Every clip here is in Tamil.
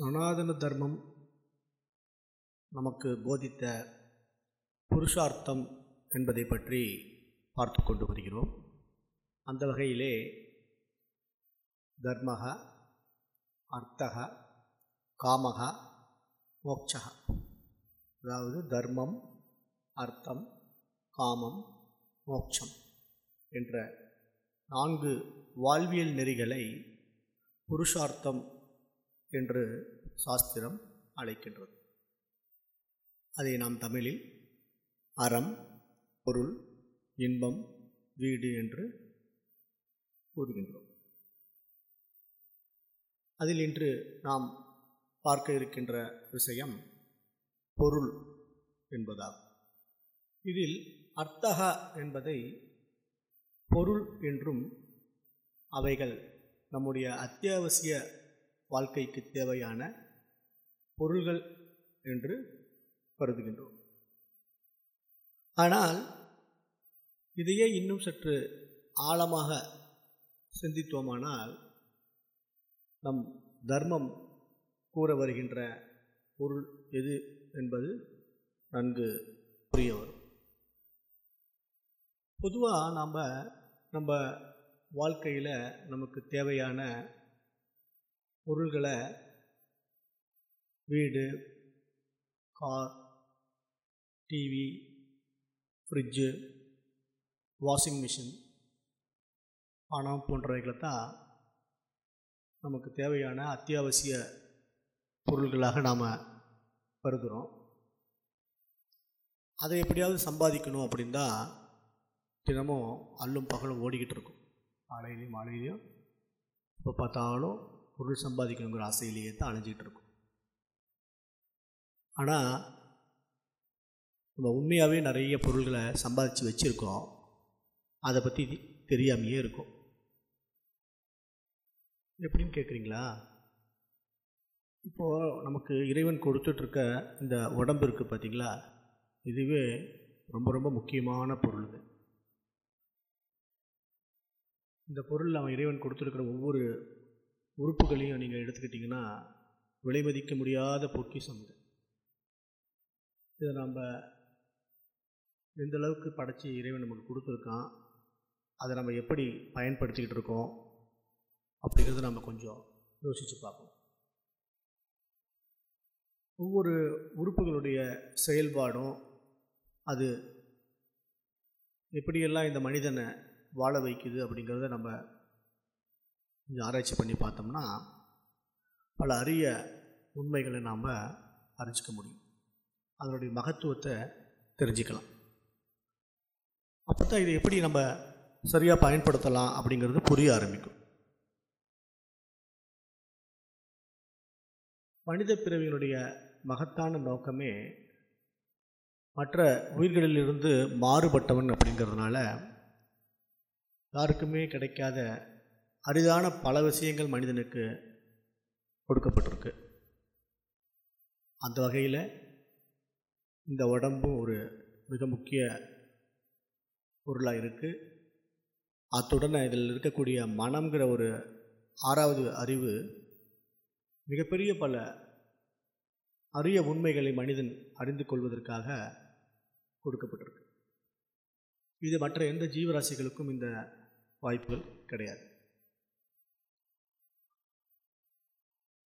சனாதன தர்மம் நமக்கு போதித்த புருஷார்த்தம் என்பதை பற்றி பார்த்து கொண்டு வருகிறோம். அந்த வகையிலே தர்மக அர்த்தக காமக மோட்சக அதாவது தர்மம் அர்த்தம் காமம் மோட்சம் என்ற நான்கு வாழ்வியல் நெறிகளை புருஷார்த்தம் என்று சாஸ்திரம் அழைக்கின்றது. அதை நாம் தமிழில் அறம் பொருள் இன்பம் வீடு என்று கூறுகின்றோம். அதில் இன்று நாம் பார்க்க இருக்கின்ற விஷயம் பொருள் என்பதாகும். இதில் அர்த்தக என்பதை பொருள் என்றும் அவைகள் நம்முடைய அத்தியாவசிய வாழ்க்கைக்கு தேவையான பொருள்கள் என்று கருதுகின்றோம். ஆனால் இதையே இன்னும் சற்று ஆழமாக சிந்தித்தோமானால் நம் தர்மம் கூற வருகின்ற பொருள் எது என்பது நன்கு புரிய வரும். பொதுவாக நாம் நம்ம வாழ்க்கையில் நமக்கு தேவையான பொருள்களை வீடு car TV fridge washing machine பணம் போன்றவைகளை தான் நமக்கு தேவையான அத்தியாவசிய பொருள்களாக நாம் கருதுகிறோம் அதை எப்படியாவது சம்பாதிக்கணும் அப்படின் தான் தினமும் அல்லும் பகலும் ஓடிக்கிட்டு இருக்கும். காலையிலையும் மாலையிலையும் இப்போ பார்த்தாலும் பொருள் சம்பாதிக்கணுங்கிற ஆசையிலேயே தான் அலைஞ்சிக்கிட்டு இருக்கும். ஆனால் நம்ம உண்மையாகவே நிறைய பொருள்களை சம்பாதிச்சு வச்சுருக்கோம். அதை பற்றி தெரியாமையே இருக்கும். எப்படின்னு கேட்குறீங்களா இப்போது நமக்கு இறைவன் கொடுத்துட்ருக்க இந்த உடம்பு இருக்குது பார்த்திங்களா இதுவே ரொம்ப ரொம்ப முக்கியமான பொருள் இந்த பொருள் அவன் இறைவன் கொடுத்துருக்கிற ஒவ்வொரு உறுப்புகளையும் நீங்கள் எடுத்துக்கிட்டிங்கன்னா விலை மதிக்க முடியாத பொக்கிஷம் இது. இதை நம்ம எந்த அளவுக்கு படைச்சி இறைவன் நமக்கு கொடுத்துருக்கான் அதை நம்ம எப்படி பயன்படுத்திக்கிட்டு இருக்கோம் அப்படிங்கிறத நம்ம கொஞ்சம் யோசித்து பார்ப்போம். ஒவ்வொரு உறுப்புகளுடைய செயல்பாடும் அது எப்படியெல்லாம் இந்த மனிதனை வாழ வைக்குது அப்படிங்கிறத நம்ம கொஞ்சம் ஆராய்ச்சி பண்ணி பார்த்தோம்னா பல அரிய உண்மைகளை நாம் அறிஞ்சிக்க முடியும். அதனுடைய மகத்துவத்தை தெரிஞ்சுக்கலாம். அப்போ தான் இதை எப்படி நம்ம சரியாக பயன்படுத்தலாம் அப்படிங்கிறது புரிய ஆரம்பிக்கும். மனித பிறவியினுடைய மகத்தான நோக்கமே மற்ற உயிர்களிலிருந்து மாறுபட்டவன் அப்படிங்கிறதுனால யாருக்குமே கிடைக்காத அரிதான பல விஷயங்கள் மனிதனுக்கு கொடுக்கப்பட்டிருக்கு. அந்த வகையில் இந்த உடம்பும் ஒரு மிக முக்கிய பொருளாக இருக்குது அத்துடன் இதில் இருக்கக்கூடிய மனம்ங்கிற ஒரு ஆறாவது அறிவு மிகப்பெரிய பல அரிய உண்மைகளை மனிதன் அறிந்து கொள்வதற்காக கொடுக்கப்பட்டிருக்கு. இது மற்ற எந்த ஜீவராசிகளுக்கும் இந்த வாய்ப்புகள் கிடையாது.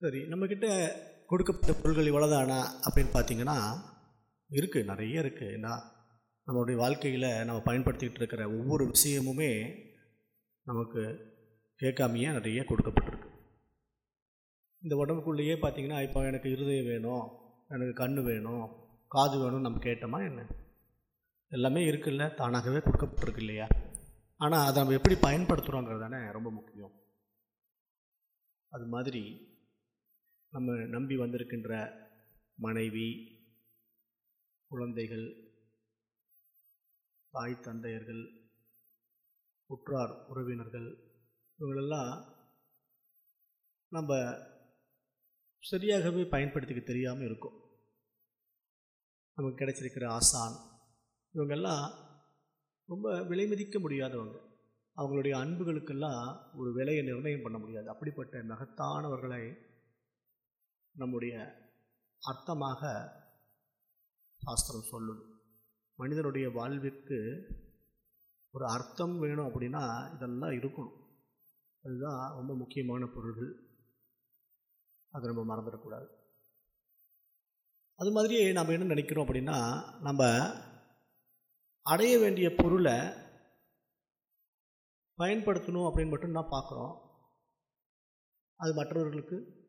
சரி நம்மக்கிட்ட கொடுக்கப்பட்ட பொருள்கள் இவ்வளோதானா அப்படின்னு பார்த்தீங்கன்னா இருக்குது நிறைய இருக்குது ஏன்னா நம்மளுடைய வாழ்க்கையில் நம்ம பயன்படுத்திக்கிட்டு இருக்கிற ஒவ்வொரு விஷயமுமே நமக்கு கேட்காமையே நிறைய கொடுக்கப்பட்டிருக்கு. இந்த உடம்புக்குள்ளேயே பார்த்திங்கன்னா இப்போ எனக்கு இருதயம் வேணும் எனக்கு கண் வேணும் காது வேணும்னு நம்ம கேட்டோமா என்ன? எல்லாமே இருக்குல்ல தானாகவே கொடுக்கப்பட்டிருக்கு இல்லையா? ஆனால் அதை நம்ம எப்படி பயன்படுத்துகிறோங்கிறது தானே ரொம்ப முக்கியம். அது மாதிரி நம்ம நம்பி வந்திருக்கின்ற மனைவி குழந்தைகள் தாய் தந்தையர்கள் உற்றார் உறவினர்கள் இவங்களெல்லாம் நம்ம சரியாகவே பயன்படுத்திக்க தெரியாமல் இருக்கும். நமக்கு கிடைச்சிருக்கிற ஆசான் இவங்கெல்லாம் ரொம்ப விலை மதிக்க முடியாதவங்க. அவங்களுடைய அன்புகளுக்கெல்லாம் ஒரு விலையை நிர்ணயம் பண்ண முடியாது. அப்படிப்பட்ட மகத்தானவர்களை நம்முடைய அர்த்தமாக சாஸ்திரம் சொல்லுது. மனிதனுடைய வாழ்விற்கு ஒரு அர்த்தம் வேணும் அப்படின்னா இதெல்லாம் இருக்கணும். அதுதான் ரொம்ப முக்கியமான பொருள்கள். அதை நம்ம மறந்துடக்கூடாது. அது மாதிரியே நம்ம என்ன நினைக்கிறோம் அப்படின்னா நம்ம அடைய வேண்டிய பொருளை பயன்படுத்தணும் அப்படின்னு மட்டும் தான் பார்க்குறோம். அது மற்றவர்களுக்கு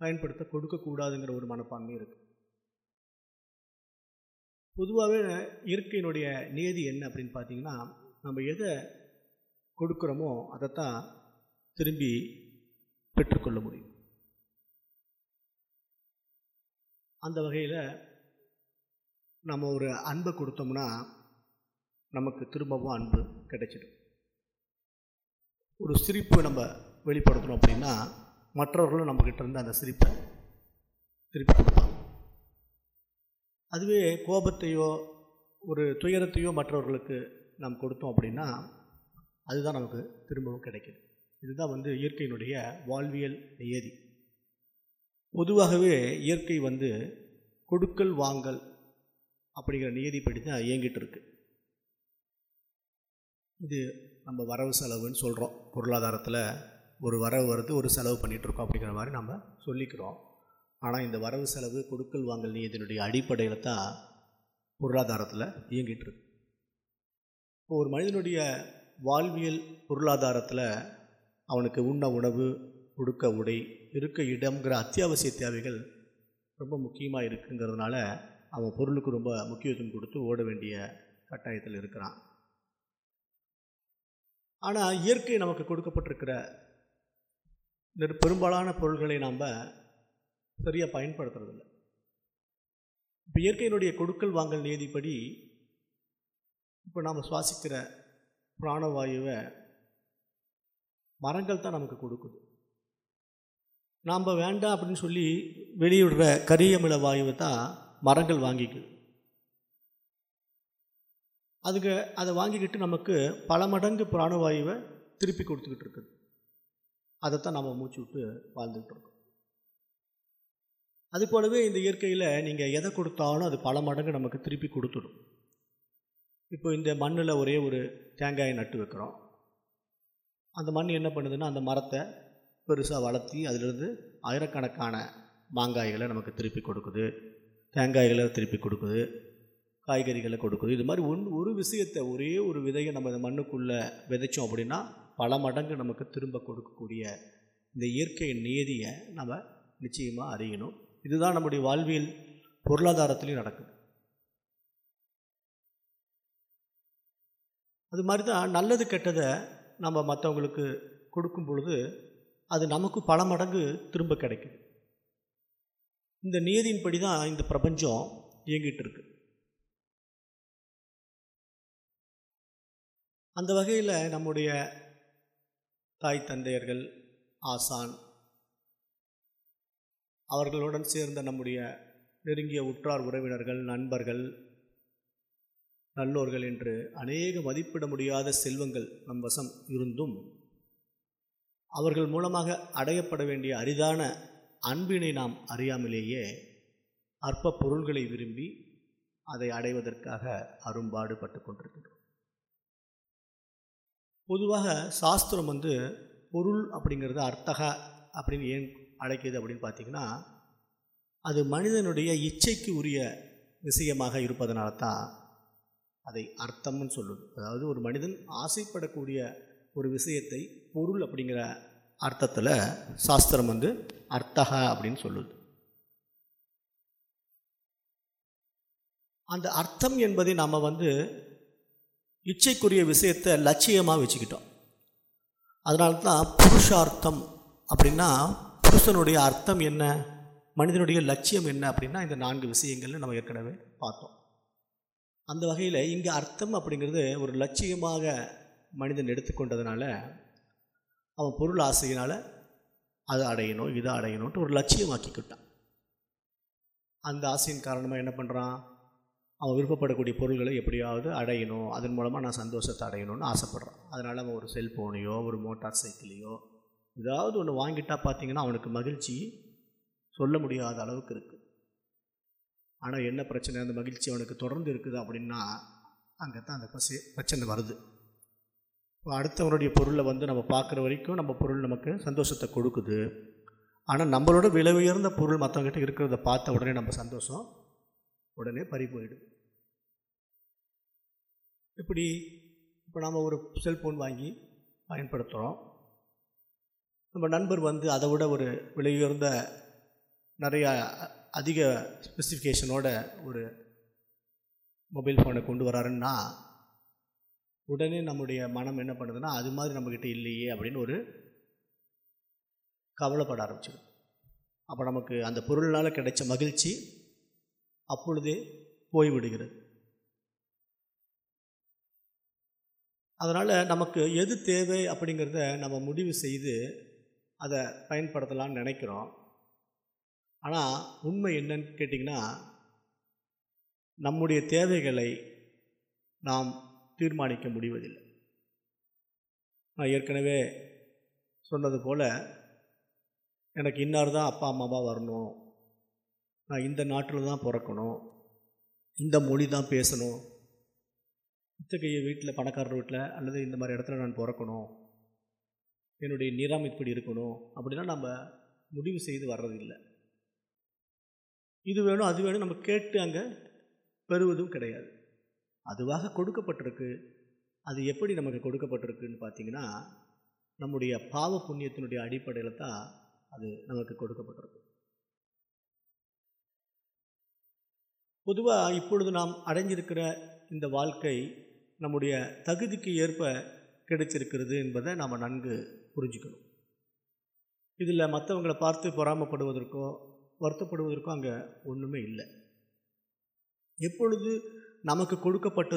பயன்படுத்த கொடுக்கக்கூடாதுங்கிற ஒரு மனப்பான்மை இருக்குது பொதுவாகவே இயற்கையினுடைய நியதி என்ன அப்படின்னு பார்த்தீங்கன்னா நம்ம எதை கொடுக்குறோமோ அதைத்தான் திரும்பி பெற்றுக்கொள்ள முடியும். அந்த வகையில் நம்ம ஒரு அன்பை கொடுத்தோம்னா நமக்கு திரும்பவும் அன்பு கிடைச்சிடும். ஒரு சிரிப்பு நம்ம வெளிப்படுத்தணும் அப்படின்னா மற்றவர்களும் நம்மக்கிட்ட இருந்து அந்த சிரிப்பை திருப்பி கொடுப்பாங்க. அதுவே கோபத்தையோ ஒரு துயரத்தையோ மற்றவர்களுக்கு நாம் கொடுத்தோம் அப்படின்னா அதுதான் நமக்கு திரும்பவும் கிடைக்குது. இதுதான் வந்து இயற்கையினுடைய வாழ்வியல் நியதி. பொதுவாகவே இயற்கை வந்து கொடுக்கல் வாங்கல் அப்படிங்கிற நியதிப்படி தான் இயங்கிட்டு இருக்கு. இது நம்ம வரவு செலவுன்னு சொல்கிறோம் பொருளாதாரத்தில் ஒரு வரவு வருது ஒரு செலவு பண்ணிகிட்ருக்கோம் அப்படிங்கிற மாதிரி நம்ம சொல்லிக்கிறோம். ஆனால் இந்த வரவு செலவு கொடுக்கல் வாங்கல் நியதியினுடைய அடிப்படையில் தான் பொருளாதாரத்தில் இயங்கிட்டுருக்கு. இப்போ ஒரு மனிதனுடைய வாழ்வியல் பொருளாதாரத்தில் அவனுக்கு உண்ண உணவு உடுக்க உடை இருக்க இடம்ங்கிற அத்தியாவசிய தேவைகள் ரொம்ப முக்கியமாக இருக்குங்கிறதுனால அவன் பொருளுக்கு ரொம்ப முக்கியத்துவம் கொடுத்து ஓட வேண்டிய கட்டாயத்தில் இருக்கிறான். ஆனால் இயற்கை நமக்கு கொடுக்கப்பட்டிருக்கிற பெரும்பாலான பொருள்களை நாம் சரியாக பயன்படுத்துறதில்லை. இப்போ இயற்கையினுடைய கொடுக்கல் வாங்கல் நீதிப்படி இப்போ நாம் சுவாசிக்கிற பிராணவாயுவை மரங்கள் தான் நமக்கு கொடுக்குது. நாம் வேண்டாம் அப்படின்னு சொல்லி வெளியிடுற கரியமில வாயுவை தான் மரங்கள் வாங்கிக்குது. அதுக்கு அதை வாங்கிக்கிட்டு நமக்கு பல மடங்கு பிராணவாயுவை திருப்பி கொடுத்துக்கிட்டு இருக்குது. அதைத்தான் நம்ம மூச்சு விட்டு வாழ்ந்துகிட்டு இருக்கோம். அது போலவே இந்த இயற்கையில் நீங்கள் எதை கொடுத்தாலும் அது பல மடங்கு நமக்கு திருப்பி கொடுத்துடும். இப்போ இந்த மண்ணில் ஒரே ஒரு தேங்காயை நட்டு வைக்கிறோம். அந்த மண் என்ன பண்ணுதுன்னா அந்த மரத்தை பெருசாக வளர்த்தி அதிலிருந்து ஆயிரக்கணக்கான மாங்காய்களை நமக்கு திருப்பி கொடுக்குது. தேங்காய்களை திருப்பி கொடுக்குது. காய்கறிகளை கொடுக்குது. இது மாதிரி ஒன் ஒரு விஷயத்தை ஒரே ஒரு விதையை நம்ம இந்த மண்ணுக்குள்ளே விதைச்சோம் அப்படின்னா பல மடங்கு நமக்கு திரும்ப கொடுக்கக்கூடிய இந்த இயற்கையின் நியதியை நம்ம நிச்சயமாக அறியணும். இதுதான் நம்முடைய வாழ்வியல் பொருளாதாரத்துலேயும் நடக்குது. அது மாதிரி தான் நல்லது கெட்டதை நம்ம மற்றவங்களுக்கு கொடுக்கும் பொழுது அது நமக்கு பல மடங்கு திரும்ப கிடைக்குது. இந்த நியதியின்படி தான் இந்த பிரபஞ்சம் இயங்கிட்டு இருக்கு. அந்த வகையில் நம்முடைய தாய் தந்தையர்கள் ஆசான். அவர்களுடன் சேர்ந்த நம்முடைய நெருங்கிய உற்றார் உறவினர்கள் நண்பர்கள் நல்லோர்கள் என்று அநேக மதிப்பிட முடியாத செல்வங்கள் நம் வசம் இருந்தும் அவர்கள் மூலமாக அடையப்பட வேண்டிய அரிதான அன்பினை நாம் அறியாமலேயே அற்ப பொருள்களை விரும்பி அதை அடைவதற்காக அரும்பாடுபட்டு கொண்டிருக்கின்றோம். பொதுவாக சாஸ்திரம் வந்து பொருள் அப்படிங்கிறது அர்த்தக அப்படின்னு ஏன் அழைக்கிது அப்படின்னு பார்த்திங்கன்னா அது மனிதனுடைய இச்சைக்கு உரிய விஷயமாக இருப்பதனால தான் அதை அர்த்தம்னு சொல்லுது. அதாவது ஒரு மனிதன் ஆசைப்படக்கூடிய ஒரு விஷயத்தை பொருள் அப்படிங்கிற அர்த்தத்தில் சாஸ்திரம் வந்து அர்த்தக அப்படின்னு சொல்லுது. அந்த அர்த்தம் என்பதை நாம் வந்து இச்சைக்குரிய விஷயத்தை லட்சியமாக வச்சுக்கிட்டோம். அதனால தான் புருஷார்த்தம் அப்படின்னா புருஷனுடைய அர்த்தம் என்ன? மனிதனுடைய லட்சியம் என்ன அப்படின்னா இந்த நான்கு விஷயங்கள்னு நம்ம ஏற்கனவே பார்த்தோம். அந்த வகையில் இங்கே அர்த்தம் அப்படிங்கிறது ஒரு லட்சியமாக மனிதன் எடுத்துக்கொண்டதுனால அவன் பொருள் ஆசையினால் அதை அடையணும் இதை அடையணுன்ட்டு ஒரு லட்சியமாக்கிக்கிட்டான். அந்த ஆசையின் காரணமாக என்ன பண்ணுறான் அவன் விருப்பப்படக்கூடிய பொருள்களை எப்படியாவது அடையணும். அதன் மூலமாக நான் சந்தோஷத்தை அடையணும்னு ஆசைப்பட்றான். அதனால் அவன் ஒரு செல்ஃபோனையோ ஒரு மோட்டார் சைக்கிளையோ ஏதாவது ஒன்று வாங்கிட்டா பார்த்தீங்கன்னா அவனுக்கு மகிழ்ச்சி சொல்ல முடியாத அளவுக்கு இருக்குது ஆனால் என்ன பிரச்சனை? அந்த மகிழ்ச்சி அவனுக்கு தொடர்ந்து இருக்குது அப்படின்னா அங்கே தான் அந்த பசி பிரச்சனை வருது. இப்போ அடுத்தவனுடைய பொருளை வந்து நம்ம பார்க்குற வரைக்கும் நம்ம பொருள் நமக்கு சந்தோஷத்தை கொடுக்குது. ஆனால் நம்மளோட விலை உயர்ந்த பொருள் மற்றவங்ககிட்ட இருக்கிறத பார்த்த உடனே நம்ம சந்தோஷம் உடனே பறி போயிடுது. இப்படி இப்போ நாம் ஒரு செல்ஃபோன் வாங்கி பயன்படுத்துகிறோம் நம்ம நண்பர் வந்து அதை விட ஒரு விலையுயர்ந்த நிறையா அதிக ஸ்பெசிஃபிகேஷனோட ஒரு மொபைல் ஃபோனை கொண்டு வராருன்னா உடனே நம்முடைய மனம் என்ன பண்ணுதுன்னா அது மாதிரி நம்மக்கிட்ட இல்லையே அப்படின்னு ஒரு கவலைப்பட ஆரம்பிச்சிடும். அப்போ நமக்கு அந்த பொருள்னால் கிடைச்ச மகிழ்ச்சி அப்பொழுதே போய்விடுகிறது. அதனால் நமக்கு எது தேவை அப்படிங்கிறத நம்ம முடிவு செய்து அதை பயன்படுத்தலாம்னு நினைக்கிறோம். ஆனால் உண்மை என்னன்னு கேட்டிங்கன்னா நம்முடைய தேவைகளை நாம் தீர்மானிக்க முடிவதில்லை. நான் ஏற்கனவே சொன்னது போல் எனக்கு இன்னார் தான் அப்பா அம்மாவாக வரணும். நான் இந்த நாட்டில் தான் பிறக்கணும். இந்த மொழி தான் பேசணும். இத்தகைய வீட்டில் பணக்காரர் வீட்டில் அல்லது இந்த மாதிரி இடத்துல நான் பிறக்கணும் என்னுடைய நிறம் இப்படி இருக்கணும் அப்படின்னா நம்ம முடிவு செய்து வர்றதில்லை. இது வேணும் அது வேணும் நம்ம கேட்டு அங்கே பெறுவதும் கிடையாது. அதுவாக கொடுக்கப்பட்டிருக்கு. அது எப்படி நமக்கு கொடுக்கப்பட்டிருக்குன்னு பார்த்தீங்கன்னா நம்முடைய பாவ புண்ணியத்தினுடைய அடிப்படையில் தான் அது நமக்கு கொடுக்கப்பட்டிருக்கு. பொதுவாக இப்பொழுது நாம் அடைஞ்சிருக்கிற இந்த வாழ்க்கை நம்முடைய தகுதிக்கு ஏற்ப கிடைச்சிருக்கிறது என்பதை நாம் நன்கு புரிஞ்சுக்கணும். இதில் மற்றவங்களை பார்த்து பொறாமப்படுவதற்கோ வருத்தப்படுவதற்கோ அங்கே ஒன்றுமே இல்லை. எப்பொழுது நமக்கு கொடுக்கப்பட்ட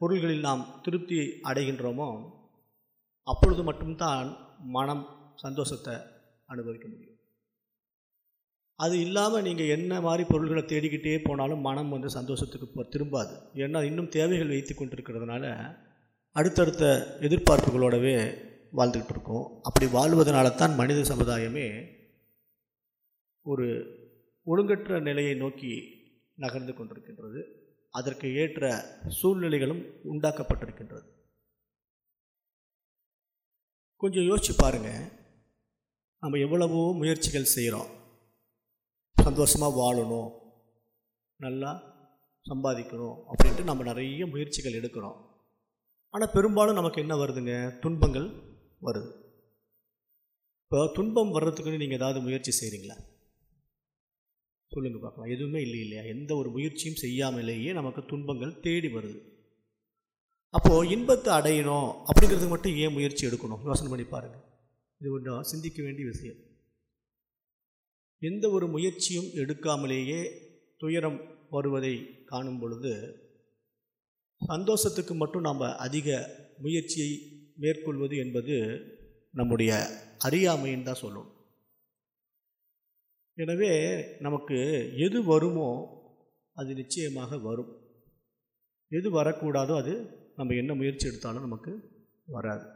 பொருள்களில் நாம் திருப்தி அடைகின்றோமோ அப்பொழுது மட்டும்தான் மனம் சந்தோஷத்தை அனுபவிக்க முடியும். அது இல்லாமல் நீங்கள் என்ன மாதிரி பொருள்களை தேடிக்கிட்டே போனாலும் மனம் வந்து சந்தோஷத்துக்கு திரும்பாது. ஏன்னா இன்னும் தேவைகள் வைத்து கொண்டிருக்கிறதுனால அடுத்தடுத்த எதிர்பார்ப்புகளோடவே வாழ்ந்துக்கிட்டு இருக்கோம். அப்படி வாழ்வதனால தான் மனித சமுதாயமே ஒரு ஒழுங்கற்ற நிலையை நோக்கி நகர்ந்து கொண்டிருக்கின்றது. அதற்கு ஏற்ற சூழ்நிலைகளும் உண்டாக்கப்பட்டிருக்கின்றது. கொஞ்சம் யோசிச்சு பாருங்கள் நம்ம எவ்வளவோ முயற்சிகள் செய்கிறோம் சந்தோஷமாக வாழணும். நல்லா சம்பாதிக்கணும் அப்படின்ட்டு நம்ம நிறைய முயற்சிகள் எடுக்கிறோம். ஆனால் பெரும்பாலும் நமக்கு என்ன வருதுங்க? துன்பங்கள் வருது. இப்போ துன்பம் வர்றதுக்குன்னு நீங்கள் ஏதாவது முயற்சி செய்கிறீங்களா சொல்லுங்கள் பார்க்கலாம். எதுவுமே இல்லை இல்லையா? எந்த ஒரு முயற்சியும் செய்யாமலேயே நமக்கு துன்பங்கள் தேடி வருது. அப்போது இன்பத்தை அடையணும் அப்படிங்கிறதுக்கு மட்டும் ஏன் முயற்சி எடுக்கணும்? யோசனை பண்ணி பாருங்கள் இது ஒன்றும் சிந்திக்க வேண்டிய விஷயம். எந்த ஒரு முயற்சியும் எடுக்காமலேயே துயரம் வருவதை காணும் பொழுது சந்தோஷத்துக்கு மட்டும் நாம் அதிக முயற்சியை மேற்கொள்வது என்பது நம்முடைய அறியாமைன்னு தான் சொல்லும். எனவே நமக்கு எது வருமோ அது நிச்சயமாக வரும். எது வரக்கூடாதோ அது நம்ம என்ன முயற்சி எடுத்தாலும் நமக்கு வராது.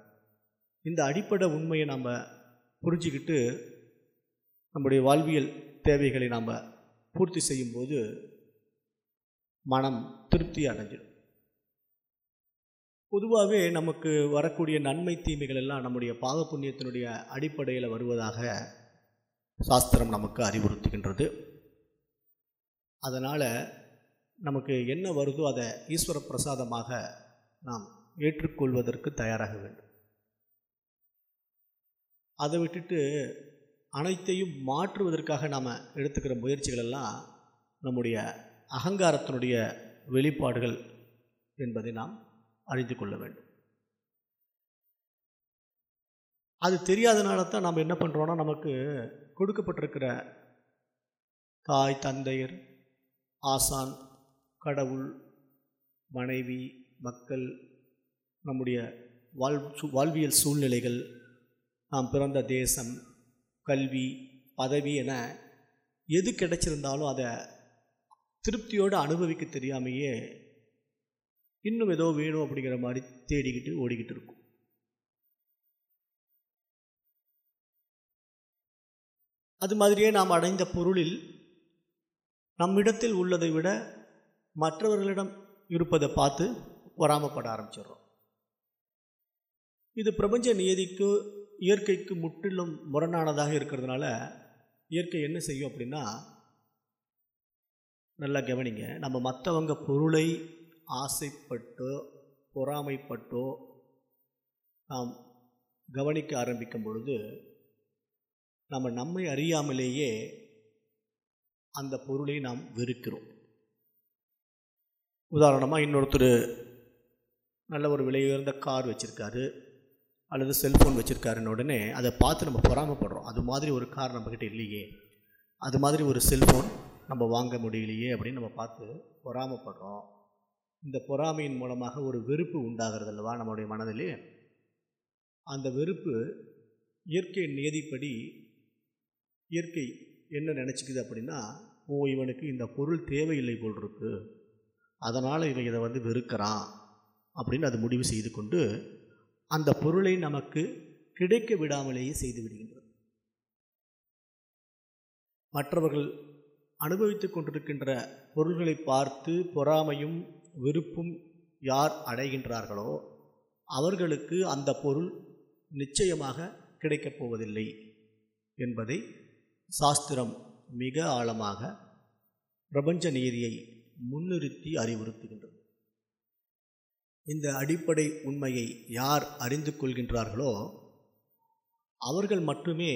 இந்த அடிப்படை உண்மையை நம்ம புரிஞ்சுக்கிட்டு நம்முடைய வாழ்வியல் தேவைகளை நாம் பூர்த்தி செய்யும்போது மனம் திருப்தி அடைஞ்சிடும். பொதுவாகவே நமக்கு வரக்கூடிய நன்மை தீமைகள் எல்லாம் நம்முடைய பாவ புண்ணியத்தினுடைய அடிப்படையில் வருவதாக சாஸ்திரம் நமக்கு அறிவுறுத்துகின்றது. அதனால் நமக்கு என்ன வருதோ அதை ஈஸ்வர பிரசாதமாக நாம் ஏற்றுக்கொள்வதற்கு தயாராக வேண்டும். அதை விட்டுட்டு அனைத்தையும் மாற்றுவதற்காக நாம் எடுத்துக்கிற முயற்சிகளெல்லாம் நம்முடைய அகங்காரத்தினுடைய வெளிப்பாடுகள் என்பதை நாம் அறிந்து கொள்ள வேண்டும். அது தெரியாதனால தான் நாம் என்ன பண்ணுறோன்னா நமக்கு கொடுக்கப்பட்டிருக்கிற தாய் தந்தையர் ஆசான் கடவுள் மனைவி மக்கள் நம்முடைய வாழ் வாழ்வியல் சூழ்நிலைகள் நாம் பிறந்த தேசம் கல்வி பதவி என எது கிடைச்சிருந்தாலும் அதை திருப்தியோடு அனுபவிக்க தெரியாமையே இன்னும் ஏதோ வேணும் அப்படிங்கிற மாதிரி தேடிக்கிட்டு ஓடிக்கிட்டு இருக்கும். அது மாதிரியே நாம் அடைந்த பொருளில் நம்மிடத்தில் உள்ளதை விட மற்றவர்களிடம் இருப்பதை பார்த்து பொறாமப்பட ஆரம்பிச்சிடுறோம். இது பிரபஞ்ச நியதிக்கு இயற்கைக்கு முற்றிலும் முரணானதாக இருக்கிறதுனால இயற்கை என்ன செய்யும் அப்படின்னா நல்லா கவனிங்க. நம்ம மற்றவங்க பொருளை ஆசைப்பட்டோ பொறாமைப்பட்டோ நாம் கவனிக்க ஆரம்பிக்கும் பொழுது நம்ம நம்மை அறியாமலேயே அந்த பொருளை நாம் வெறுக்கிறோம். உதாரணமாக இன்னொருத்தர் நல்ல ஒரு விலை உயர்ந்த கார் வச்சுருக்காரு. அல்லது செல்ஃபோன் வச்சுருக்காருன்னு உடனே அதை பார்த்து நம்ம பொறாமப்படுறோம். அது மாதிரி ஒரு கார் நம்மக்கிட்ட இல்லையே. அது மாதிரி ஒரு செல்ஃபோன் நம்ம வாங்க முடியலையே அப்படின்னு நம்ம பார்த்து பொறாமப்படுறோம். இந்த பொறாமையின் மூலமாக ஒரு வெறுப்பு உண்டாகிறது அல்லவா நம்முடைய மனதிலே? அந்த வெறுப்பு இயற்கை நியதிப்படி இயற்கை என்ன நினச்சிக்குது அப்படின்னா ஓ இவனுக்கு இந்த பொருள் தேவையில்லை போல் இருக்கு. அதனால் இவன் இதை வந்து வெறுக்கிறான் அப்படின்னு அது முடிவு செய்து கொண்டு அந்த பொருளை நமக்கு கிடைக்க விடாமலேயே செய்து விடுகின்றது. மற்றவர்கள் அனுபவித்து கொண்டிருக்கின்ற பொருள்களை பார்த்து பொறாமையும் வெறுப்பும் யார் அடைகின்றார்களோ அவர்களுக்கு அந்த பொருள் நிச்சயமாக கிடைக்கப் போவதில்லை என்பதை சாஸ்திரம் மிக ஆழமாக பிரபஞ்ச நீதியை முன்னிறுத்தி அறிவுறுத்துகின்றது. இந்த அடிப்படை உண்மையை யார் அறிந்து கொள்கின்றார்களோ அவர்கள் மட்டுமே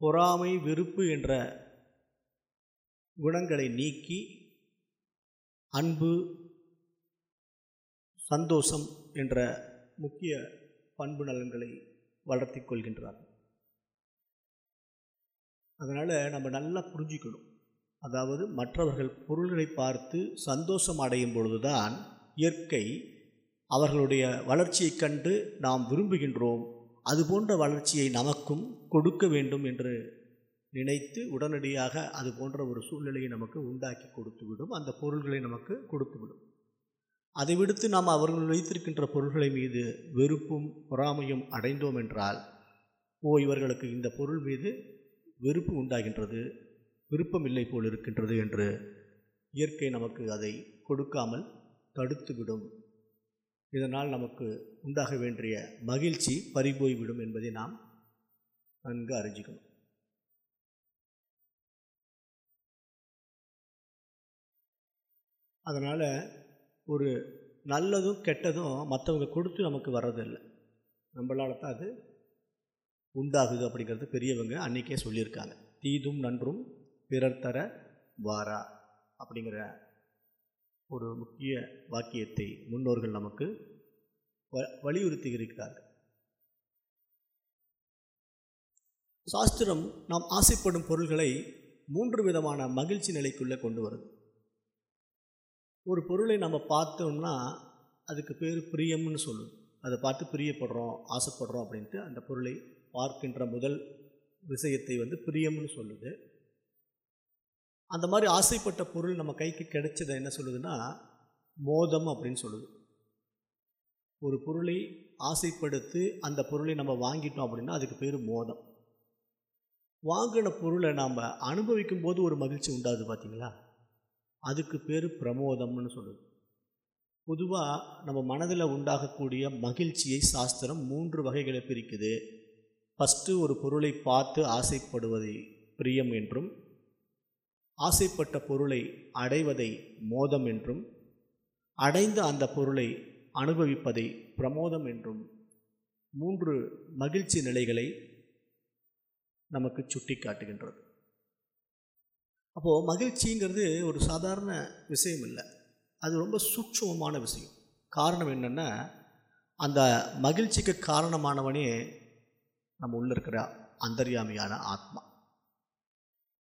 பொறாமை வெறுப்பு என்ற குணங்களை நீக்கி அன்பு சந்தோஷம் என்ற முக்கிய பண்பு நலன்களை வளர்த்தி கொள்கின்றார்கள். அதனால் நம்ம நல்லா புரிஞ்சுக்கணும். அதாவது மற்றவர்கள் பொருள்களை பார்த்து சந்தோஷம் அடையும் பொழுதுதான் இயற்கை அவர்களுடைய வளர்ச்சியைக் கண்டு நாம் விரும்புகின்றோம். அதுபோன்ற வளர்ச்சியை நமக்கும் கொடுக்க வேண்டும் என்று நினைத்து உடனடியாக அது போன்ற ஒரு சூழ்நிலையை நமக்கு உண்டாக்கி கொடுத்துவிடும் அந்த பொருள்களை நமக்கு கொடுத்துவிடும் அதை விடுத்து நாம் அவர்கள் வைத்திருக்கின்ற பொருள்களை மீது வெறுப்பும் பொறாமையும் அடைந்தோம் என்றால் ஓ இவர்களுக்கு இந்த பொருள் மீது வெறுப்பு உண்டாகின்றது விருப்பமில்லை போல் இருக்கின்றது என்று இயற்கை நமக்கு அதை கொடுக்காமல் தடுத்துவிடும். இதனால் நமக்கு உண்டாக வேண்டிய மகிழ்ச்சி பறிபோய்விடும் என்பதை நாம் நன்கு அறிஞ்சிக்கணும். அதனால் ஒரு நல்லதும் கெட்டதும் மற்றவங்க கொடுத்து நமக்கு வர்றதில்லை. நம்மளால் தான் அது உண்டாகுது அப்படிங்கிறது பெரியவங்க அன்றைக்கே சொல்லியிருக்காங்க. தீதும் நன்றும் பிறர் தர வாரா அப்படிங்கிற ஒரு முக்கிய வாக்கியத்தை முன்னோர்கள் நமக்கு வ வலியுறுத்தி இருக்கிறார்கள் சாஸ்திரம் நாம் ஆசைப்படும் பொருள்களை மூன்று விதமான மகிழ்ச்சி நிலைக்குள்ளே கொண்டு வருது. ஒரு பொருளை நம்ம பார்த்தோம்னா அதுக்கு பேர் பிரியம்னு சொல்லுது. அதை பார்த்து பிரியப்படுறோம் ஆசைப்படுறோம் அப்படின்ட்டு அந்த பொருளை பார்க்கின்ற முதல் விஷயத்தை வந்து பிரியம்னு சொல்லுது. அந்த மாதிரி ஆசைப்பட்ட பொருள் நம்ம கைக்கு கிடைச்சதை என்ன சொல்லுதுன்னா மோதம் அப்படின்னு சொல்லுது. ஒரு பொருளை ஆசைப்படுத்து அந்த பொருளை நம்ம வாங்கிட்டோம் அப்படின்னா அதுக்கு பேர் மோதம். வாங்கின பொருளை நாம் அனுபவிக்கும் போது ஒரு மகிழ்ச்சி உண்டாது பார்த்தீங்களா அதுக்கு பேர் பிரமோதம்னு சொல்லுது. பொதுவாக நம்ம மனதில் உண்டாகக்கூடிய மகிழ்ச்சியை சாஸ்திரம் மூன்று வகைகளை பிரிக்குது. ஃபஸ்ட்டு ஒரு பொருளை பார்த்து ஆசைப்படுவதை பிரியம் என்றும் ஆசைப்பட்ட பொருளை அடைவதை மோதம் என்றும் அடைந்த அந்த பொருளை அனுபவிப்பதை பிரமோதம் என்றும் மூன்று மகிழ்ச்சி நிலைகளை நமக்கு சுட்டி காட்டுகின்றது அப்போது மகிழ்ச்சிங்கிறது ஒரு சாதாரண விஷயம் இல்லை. அது ரொம்ப சூட்சமமான விஷயம். காரணம் என்னென்னா அந்த மகிழ்ச்சிக்கு காரணமானவனே நம்ம உள்ளே இருக்கிற அந்தர்யாமியான ஆத்மா.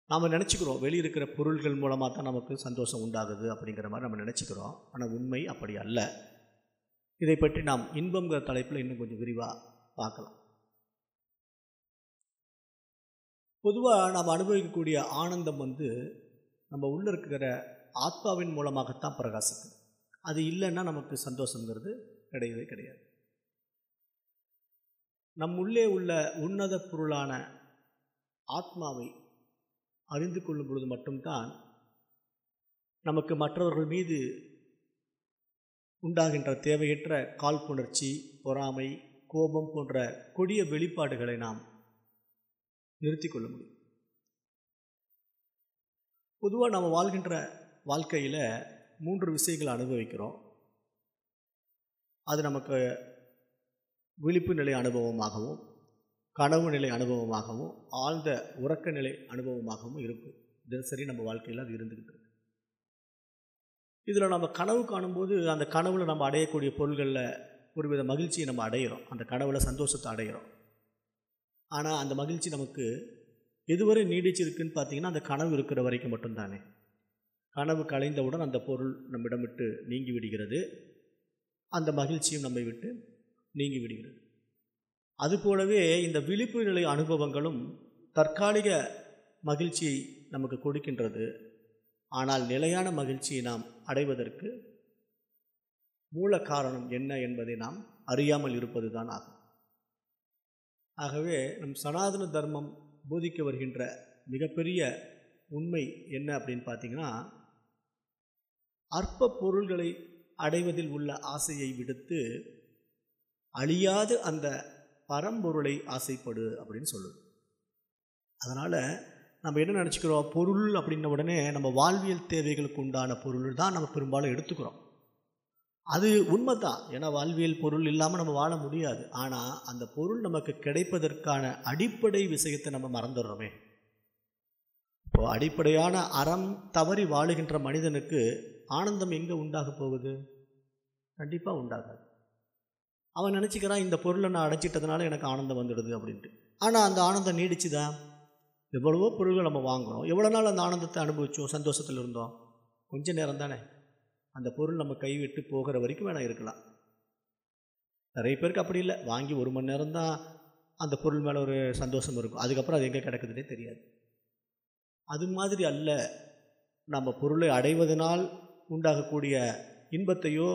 நாம் நினச்சிக்கிறோம் வெளியே இருக்கிற பொருள்கள் மூலமாக தான் நமக்கு சந்தோஷம் உண்டாகுது அப்படிங்கிற மாதிரி நம்ம நினச்சிக்கிறோம். ஆனால் உண்மை அப்படி அல்ல. இதை பற்றி நாம் இன்பங்கிற தலைப்பில் இன்னும் கொஞ்சம் விரிவாக பார்க்கலாம். பொதுவாக நாம் அனுபவிக்கக்கூடிய ஆனந்தம் வந்து நம்ம உள்ளே இருக்கிற ஆத்மாவின் மூலமாகத்தான் பிரகாசிக்குது. அது இல்லைன்னா நமக்கு சந்தோஷங்கிறது கிடையவே கிடையாது. நம் உள்ளே உள்ள உன்னத பொருளான ஆத்மாவை அறிந்து கொள்ளும் பொழுது மட்டும்தான் நமக்கு மற்றவர்கள் மீது உண்டாகின்ற தேவையற்ற காழ்ப்புணர்ச்சி பொறாமை கோபம் போன்ற கொடிய வெளிப்பாடுகளை நாம் நிறுத்தி கொள்ள முடியும். பொதுவாக நம்ம வாழ்கின்ற வாழ்க்கையில் மூன்று விஷயங்களை அனுபவிக்கிறோம். அது நமக்கு விழிப்பு நிலை அனுபவமாகவும் கனவு நிலை அனுபவமாகவும் ஆழ்ந்த உறக்க நிலை அனுபவமாகவும் இருக்கும். தினசரி நம்ம வாழ்க்கையில் அது இருந்துக்கிட்டு இருக்கு. இதில் நம்ம கனவு காணும்போது அந்த கனவில் நம்ம அடையக்கூடிய பொருள்களில் ஒருவித மகிழ்ச்சியை நம்ம அடையிறோம். அந்த கனவில் சந்தோஷத்தை அடையிறோம். ஆனால் அந்த மகிழ்ச்சி நமக்கு எதுவரை நீடிச்சிருக்குன்னு பார்த்தீங்கன்னா அந்த கனவு இருக்கிற வரைக்கும் மட்டும்தானே. கனவு கலைந்தவுடன் அந்த பொருள் நம்மிடம் விட்டு நீங்கி விடுகிறது. அந்த மகிழ்ச்சியும் நம்மை விட்டு நீங்கி விடுகிறது. அதுபோலவே இந்த விழிப்பு நிலை அனுபவங்களும் தற்காலிக மகிழ்ச்சியை நமக்கு கொடுக்கின்றது. ஆனால் நிலையான மகிழ்ச்சியை நாம் அடைவதற்கு மூல காரணம் என்ன என்பதை நாம் அறியாமல் இருப்பது தான் ஆகும். ஆகவே நம் சனாதன தர்மம் போதிக்க வருகின்ற மிகப்பெரிய உண்மை என்ன அப்படின்னு பார்த்தீங்கன்னா அற்ப பொருள்களை அடைவதில் உள்ள ஆசையை விடுத்து அழியாத அந்த பரம்பொருளை ஆசைப்படு அப்படின்னு சொல்லுது. அதனால் நம்ம என்ன நினச்சிக்கிறோம்? பொருள் அப்படின்ன உடனே நம்ம வாழ்வியல் தேவைகளுக்கு உண்டான பொருள் தான் நம்ம பெரும்பாலும் எடுத்துக்கிறோம். அது உண்மை தான் ஏன்னா வாழ்வியல் பொருள் இல்லாமல் நம்ம வாழ முடியாது. ஆனால் அந்த பொருள் நமக்கு கிடைப்பதற்கான அடிப்படை விஷயத்தை நம்ம மறந்துடுறோமே. இப்போது அடிப்படையான அறம் தவறி வாழுகின்ற மனிதனுக்கு ஆனந்தம் எங்கே உண்டாக போகுது? கண்டிப்பாக உண்டாகாது. அவன் நினச்சிக்கிறான் இந்த பொருளை நான் அடைச்சிட்டதுனால எனக்கு ஆனந்தம் வந்துடுது அப்படின்ட்டு. ஆனால் அந்த ஆனந்தம் நீடிச்சுதா? எவ்வளவோ பொருள்கள் நம்ம வாங்குகிறோம் எவ்வளோ நாள் அந்த ஆனந்தத்தை அனுபவித்தோம் சந்தோஷத்தில் இருந்தோம்? கொஞ்ச நேரம் தானே. அந்த பொருள் நம்ம கைவிட்டு போகிற வரைக்கும் வேணால் இருக்கலாம். நிறைய பேருக்கு அப்படி இல்லை. வாங்கி ஒரு மணி நேரம் தான் அந்த பொருள் மேலே ஒரு சந்தோஷம் இருக்கும். அதுக்கப்புறம் அது எங்கே கிடக்குதுன்னே தெரியாது. அது மாதிரி அல்ல. நம்ம பொருளை அடைவதனால் உண்டாகக்கூடிய இன்பத்தையோ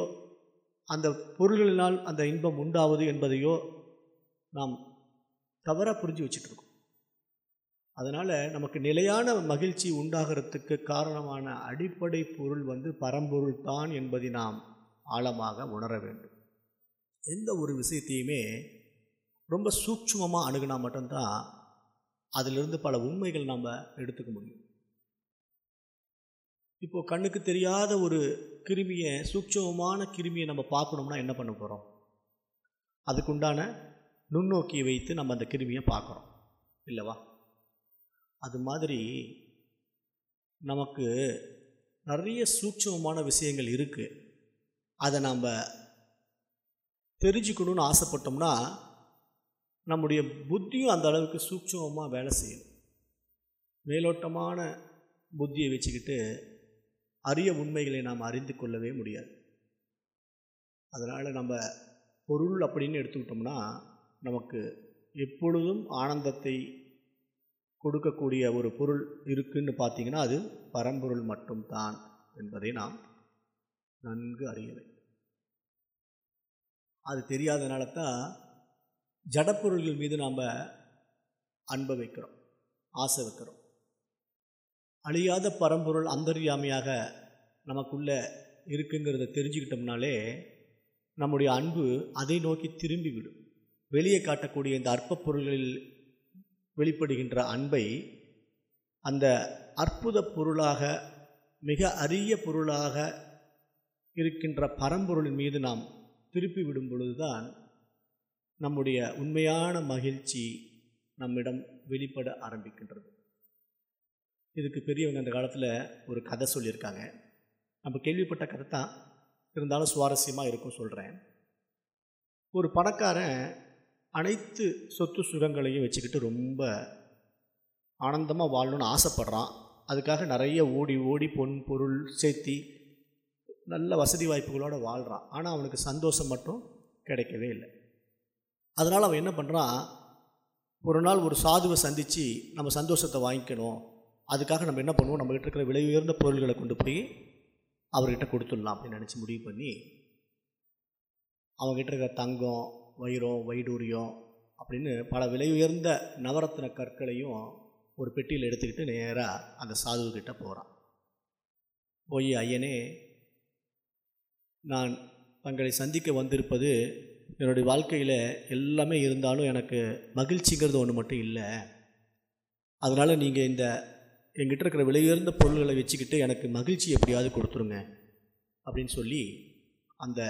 அந்த பொருள்களினால் அந்த இன்பம் உண்டாவது என்பதையோ நாம் தவறாக புரிஞ்சு வச்சுட்ருக்கோம் அதனால் நமக்கு நிலையான மகிழ்ச்சி உண்டாகிறதுக்கு காரணமான அடிப்படை பொருள் வந்து பரம்பொருள் தான் என்பதை நாம் ஆழமாக உணர வேண்டும். எந்த ஒரு விஷயத்தையுமே ரொம்ப சூக்ஷ்மமாக அணுகினா மட்டும்தான் அதிலிருந்து பல உண்மைகள் நம்ம எடுத்துக்க முடியும். இப்போது கண்ணுக்கு தெரியாத ஒரு கிருமியை சூட்சமமான கிருமியை நம்ம பார்க்கணும்னா என்ன பண்ண போகிறோம் அதுக்குண்டான நுண்ணோக்கியை வைத்து நம்ம அந்த கிருமியை பார்க்குறோம். இல்லைவா? அது மாதிரி நமக்கு நிறைய சூட்சமமான விஷயங்கள் இருக்குது அதை நாம் தெரிஞ்சுக்கணுன்னு ஆசைப்பட்டோம்னா நம்முடைய புத்தியும் அந்த அளவுக்கு சூட்சமமாக வேலை செய்யணும் மேலோட்டமான புத்தியை வச்சுக்கிட்டு அரிய உண்மைகளை நாம் அறிந்து கொள்ளவே முடியாது. அதனால் நம்ம பொருள் அப்படின்னு எடுத்துக்கிட்டோம்னா நமக்கு எப்பொழுதும் ஆனந்தத்தை கொடுக்கக்கூடிய ஒரு பொருள் இருக்குன்னு பார்த்தீங்கன்னா அது பரம்பொருள் மட்டும்தான் என்பதை நாம் நன்கு அறிய வேண்டும். அது தெரியாதனால தான் ஜடப்பொருள்கள் மீது நாம் அன்பை வைக்கிறோம் ஆசை வைக்கிறோம். அழியாத பரம்பொருள் அந்தர்யாமியாக நமக்குள்ளே இருக்குங்கிறத தெரிஞ்சுக்கிட்டோம்னாலே நம்முடைய அன்பு அதை நோக்கி திரும்பிவிடும். வெளியே காட்டக்கூடிய இந்த அற்ப பொருள்களில் வெளிப்படுகின்ற அன்பை அந்த அற்புத பொருளாக மிக அரிய பொருளாக இருக்கின்ற பரம்பொருளின் மீது நாம் திருப்பி விடும் பொழுதுதான் நம்முடைய உண்மையான மகிழ்ச்சி நம்மிடம் வெளிப்பட ஆரம்பிக்கின்றது. இதுக்கு பெரியவங்க அந்த காலத்தில் ஒரு கதை சொல்லியிருக்காங்க. நம்ம கேள்விப்பட்ட கதை தான். இருந்தாலும் சுவாரஸ்யமாக இருக்கும் சொல்கிறேன் ஒரு பணக்காரன் அனைத்து சொத்து சுகங்களையும் வச்சுக்கிட்டு ரொம்ப ஆனந்தமாக வாழணும்னு ஆசைப்பட்றான். அதுக்காக நிறைய ஓடி ஓடி பொன் பொருள் சேர்த்தி நல்ல வசதி வாய்ப்புகளோடு வாழ்கிறான் ஆனால் அவனுக்கு சந்தோஷம் மட்டும் கிடைக்கவே இல்லை. அதனால் அவன் என்ன பண்ணுறான் ஒரு நாள் ஒரு சாதுவை சந்தித்து நம்ம சந்தோஷத்தை வாங்கிக்கணும். அதுக்காக நம்ம என்ன பண்ணுவோம்? நம்மகிட்ட இருக்கிற விலை உயர்ந்த பொருள்களை கொண்டு போய் அவர்கிட்ட கொடுத்துடலாம் அப்படின்னு நினச்சி முடிவு பண்ணி அவங்ககிட்ட இருக்கிற தங்கம் வைரம் வைடூரியம் அப்படின்னு பல விலை உயர்ந்த நவரத்ன கற்களையும் ஒரு பெட்டியில் எடுத்துக்கிட்டு நேராக அந்த சாதுவுக்கிட்ட போகிறான் போய் ஐயனே நான் தங்களை சந்திக்க வந்திருப்பது என்னுடைய வாழ்க்கையில் எல்லாமே இருந்தாலும் எனக்கு மகிழ்ச்சிங்கிறது ஒன்று மட்டும் இல்லை. அதனால் நீங்கள் இந்த எங்கிட்ட இருக்கிற விலையுயர்ந்த பொருள்களை வச்சுக்கிட்டு எனக்கு மகிழ்ச்சி எப்படியாவது கொடுத்துருங்க அப்படின்னு சொல்லி அந்த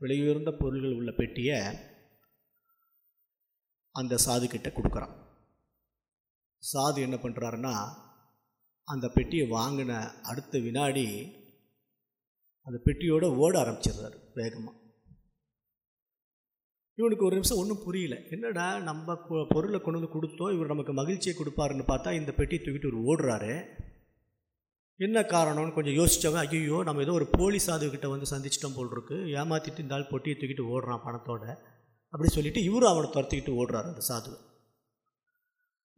விலையுயர்ந்த பொருள்கள் உள்ள பெட்டியை அந்த சாதுக்கிட்ட கொடுக்குறான். சாது என்ன பண்ணுறாருன்னா அந்த பெட்டியை வாங்கின அடுத்த வினாடி அந்த பெட்டியோடு ஓட ஆரம்பிச்சிடுறாரு வேகமாக இவனுக்கு ஒரு நிமிஷம் ஒன்றும் புரியல. என்னடா நம்ம பொ- பொருளை கொண்டு வந்து கொடுத்தோம் இவர் நமக்கு மகிழ்ச்சியை கொடுப்பாருன்னு பார்த்தா இந்த பெட்டியை தூக்கிட்டு இவர் ஓடுறாரு. என்ன காரணம்னு கொஞ்சம் யோசித்தவன் ஐயோ நம்ம ஏதோ ஒரு போலி சாதுக்கிட்ட வந்து சந்திச்சிட்டோம் போல் இருக்கு ஏமாற்றிட்டு இந்த ஆள் பொட்டியை தூக்கிட்டு ஓடுறான் பணத்தோட அப்படி சொல்லிட்டு இவரும் அவனை துரத்திக்கிட்டு ஓடுறாரு அந்த சாது.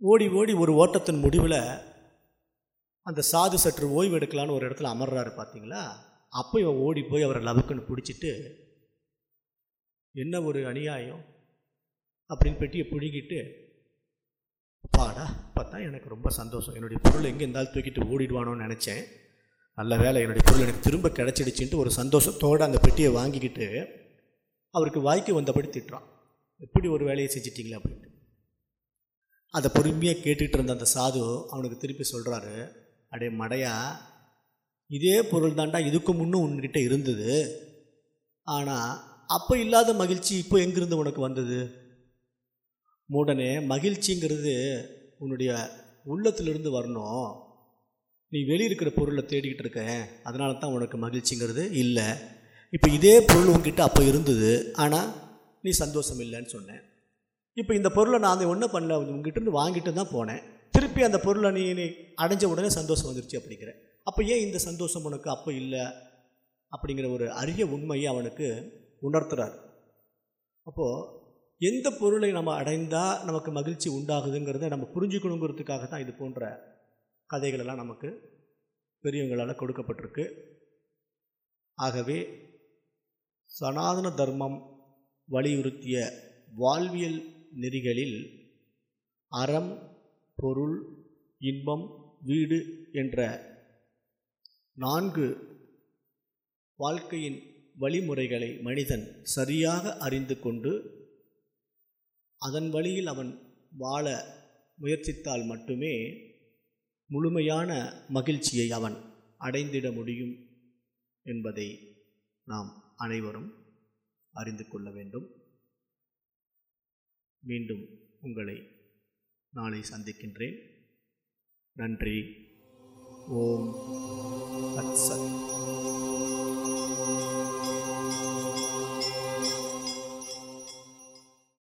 ஓடி ஓடி ஒரு ஓட்டத்தின் முடிவில் அந்த சாது சற்று ஓய்வு எடுக்கலான்னு ஒரு இடத்துல அமர்றாரு பார்த்தீங்களா? அப்போ இவன் ஓடி போய் அவரை லவுக்குன்னு பிடிச்சிட்டு என்ன ஒரு அநியாயம் அப்படின்னு பெட்டியை பிடுங்கிட்டு அப்பாடா பார்த்தா எனக்கு ரொம்ப சந்தோஷம். என்னுடைய பொருள் எங்கே இருந்தாலும் தூக்கிட்டு ஓடிடுவானோன்னு நினச்சேன். நல்ல வேலை என்னுடைய பொருள் எனக்கு திரும்ப கிடச்சிடுச்சின்ட்டு ஒரு சந்தோஷத்தோடு அந்த பெட்டியை வாங்கிக்கிட்டு அவருக்கு வாய்க்கு வந்தபடி திட்டுறான். எப்படி ஒரு வேலையை செஞ்சிட்டிங்களா? அப்படின்ட்டு. அதை பொறுமையாக கேட்டுக்கிட்டு இருந்த அந்த சாது அவனுக்கு திருப்பி சொல்கிறாரு அடே மடையா இதே பொருள் தாண்டா இதுக்கு முன்னும் உன்கிட்ட இருந்தது. ஆனால் அப்போ இல்லாத மகிழ்ச்சி இப்போ எங்கிருந்து உனக்கு வந்தது? மூடனே மகிழ்ச்சிங்கிறது உன்னுடைய உள்ளத்திலிருந்து வரணும். நீ வெளியே இருக்கிற பொருளை தேடிக்கிட்டு இருக்க. அதனால தான் உனக்கு மகிழ்ச்சிங்கிறது இல்லை. இப்போ இதே பொருள் உங்ககிட்ட அப்போ இருந்தது. ஆனால் நீ சந்தோஷம் இல்லைன்னு சொன்னேன். இப்போ இந்த பொருளை நான் அதை ஒன்றும் பண்ணல. உங்ககிட்டருந்து வாங்கிட்டு தான் போனேன். திருப்பி அந்த பொருளை நீ நீ அடைஞ்ச உடனே சந்தோஷம் வந்துருச்சு அப்படிங்கிற. அப்போ ஏன் இந்த சந்தோஷம் உனக்கு அப்போ இல்லை? அப்படிங்கிற ஒரு அரிய உண்மையை அவனுக்கு உணர்த்துறார். அப்போது எந்த பொருளை நம்ம அடைந்தால் நமக்கு மகிழ்ச்சி உண்டாகுதுங்கிறத நம்ம புரிஞ்சுக்கணுங்கிறதுக்காக தான் இது போன்ற கதைகளெல்லாம் நமக்கு பெரியவங்களால் கொடுக்கப்பட்டிருக்கு. ஆகவே சனாதன தர்மம் வலியுறுத்திய வாழ்வியல் நெறிகளில் அறம் பொருள் இன்பம் வீடு என்ற நான்கு வாழ்க்கையின் வழிமுறைகளை மனிதன் சரியாக அறிந்து கொண்டு அதன் வழியில் அவன் வாழ முயற்சித்தால் மட்டுமே முழுமையான மகிழ்ச்சியை அவன் அடைந்திட முடியும் என்பதை நாம் அனைவரும் அறிந்து கொள்ள வேண்டும். மீண்டும் உங்களை நாளை சந்திக்கின்றேன். நன்றி. ஓம். தத் சத்.